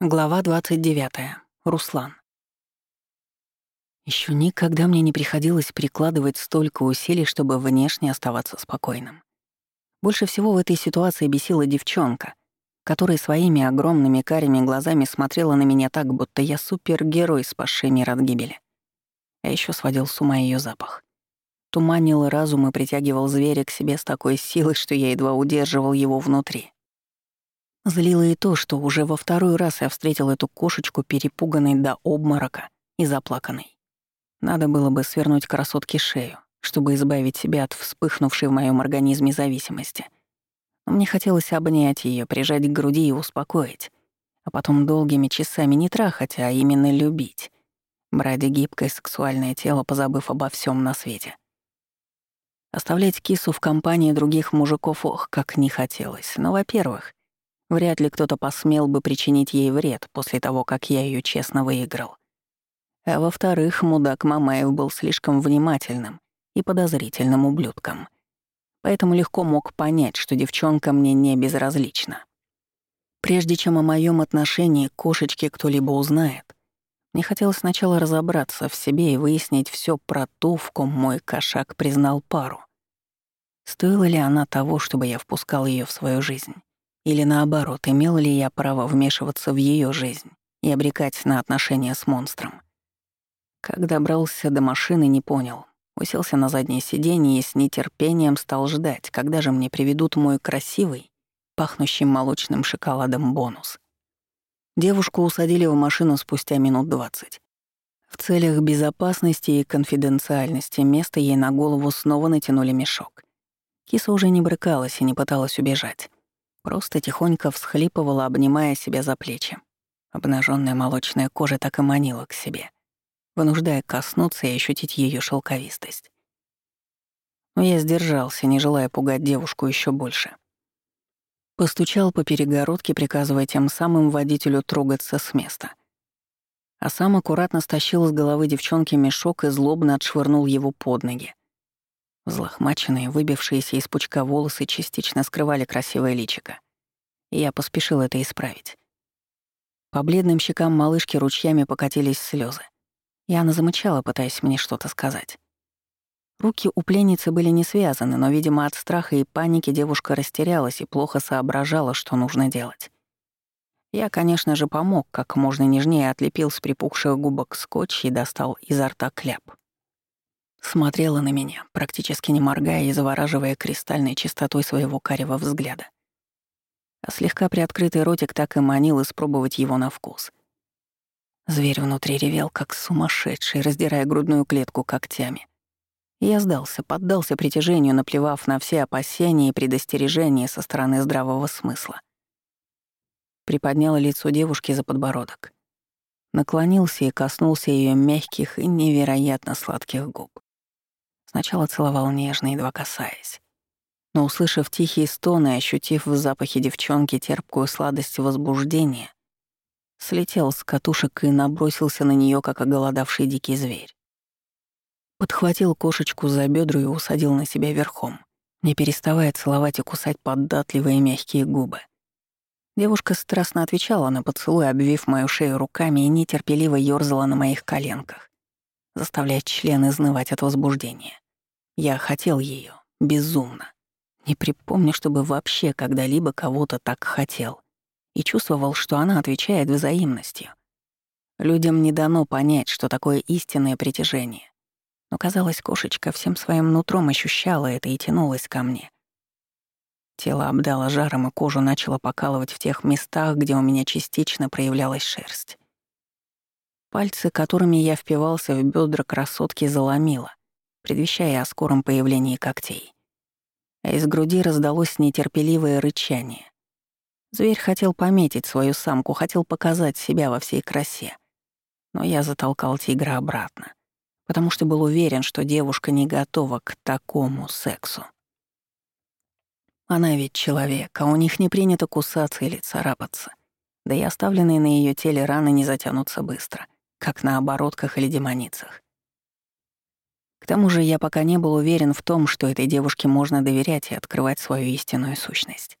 Глава 29. Руслан. Еще никогда мне не приходилось прикладывать столько усилий, чтобы внешне оставаться спокойным. Больше всего в этой ситуации бесила девчонка, которая своими огромными карими глазами смотрела на меня так, будто я супергерой, спасший мир от гибели. А еще сводил с ума ее запах. Туманил разум и притягивал зверя к себе с такой силой, что я едва удерживал его внутри. Злило и то, что уже во второй раз я встретил эту кошечку, перепуганной до обморока и заплаканной. Надо было бы свернуть красотке шею, чтобы избавить себя от вспыхнувшей в моем организме зависимости. Но мне хотелось обнять ее, прижать к груди и успокоить, а потом долгими часами не трахать, а именно любить, брать гибкое сексуальное тело, позабыв обо всем на свете. Оставлять кису в компании других мужиков, ох, как не хотелось. Но, во-первых, Вряд ли кто-то посмел бы причинить ей вред после того, как я ее честно выиграл. А во-вторых, мудак Мамаев был слишком внимательным и подозрительным ублюдком. Поэтому легко мог понять, что девчонка мне не безразлична. Прежде чем о моем отношении к кошечке кто-либо узнает, мне хотелось сначала разобраться в себе и выяснить все про ту, в ком мой кошак признал пару. Стоила ли она того, чтобы я впускал ее в свою жизнь? Или наоборот, имел ли я право вмешиваться в ее жизнь и обрекать на отношения с монстром? Как добрался до машины, не понял. Уселся на заднее сиденье и с нетерпением стал ждать, когда же мне приведут мой красивый, пахнущий молочным шоколадом бонус. Девушку усадили в машину спустя минут двадцать. В целях безопасности и конфиденциальности место ей на голову снова натянули мешок. Киса уже не брыкалась и не пыталась убежать. Просто тихонько всхлипывала, обнимая себя за плечи. Обнаженная молочная кожа так и манила к себе, вынуждая коснуться и ощутить ее шелковистость. Но я сдержался, не желая пугать девушку еще больше. Постучал по перегородке, приказывая тем самым водителю трогаться с места. А сам аккуратно стащил с головы девчонки мешок и злобно отшвырнул его под ноги. Взлохмаченные, выбившиеся из пучка волосы частично скрывали красивое личико. И я поспешил это исправить. По бледным щекам малышки ручьями покатились слезы. Яна замычала, пытаясь мне что-то сказать. Руки у пленницы были не связаны, но, видимо, от страха и паники девушка растерялась и плохо соображала, что нужно делать. Я, конечно же, помог, как можно нежнее отлепил с припухших губок скотч и достал изо рта кляп. Смотрела на меня, практически не моргая и завораживая кристальной чистотой своего карего взгляда. А слегка приоткрытый ротик так и манил испробовать его на вкус. Зверь внутри ревел, как сумасшедший, раздирая грудную клетку когтями. я сдался, поддался притяжению, наплевав на все опасения и предостережения со стороны здравого смысла. Приподнял лицо девушки за подбородок. Наклонился и коснулся ее мягких и невероятно сладких губ. Сначала целовал нежно, едва касаясь. Но, услышав тихие стоны и ощутив в запахе девчонки терпкую сладость возбуждения, слетел с катушек и набросился на нее, как оголодавший дикий зверь. Подхватил кошечку за бедра и усадил на себя верхом, не переставая целовать и кусать податливые мягкие губы. Девушка страстно отвечала на поцелуй, обвив мою шею руками и нетерпеливо ёрзала на моих коленках заставляя член изнывать от возбуждения. Я хотел ее безумно. Не припомню, чтобы вообще когда-либо кого-то так хотел. И чувствовал, что она отвечает взаимностью. Людям не дано понять, что такое истинное притяжение. Но, казалось, кошечка всем своим нутром ощущала это и тянулась ко мне. Тело обдало жаром, и кожу начало покалывать в тех местах, где у меня частично проявлялась шерсть. Пальцы, которыми я впивался в бедра красотки, заломило, предвещая о скором появлении когтей. А из груди раздалось нетерпеливое рычание. Зверь хотел пометить свою самку, хотел показать себя во всей красе. Но я затолкал тигра обратно, потому что был уверен, что девушка не готова к такому сексу. Она ведь человек, а у них не принято кусаться или царапаться. Да и оставленные на ее теле раны не затянутся быстро — как на оборотках или демоницах. К тому же я пока не был уверен в том, что этой девушке можно доверять и открывать свою истинную сущность.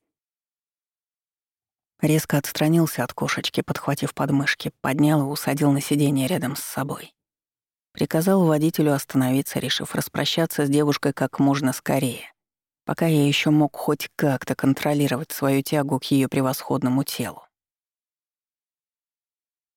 Резко отстранился от кошечки, подхватив подмышки, поднял и усадил на сиденье рядом с собой. Приказал водителю остановиться, решив распрощаться с девушкой как можно скорее, пока я еще мог хоть как-то контролировать свою тягу к ее превосходному телу.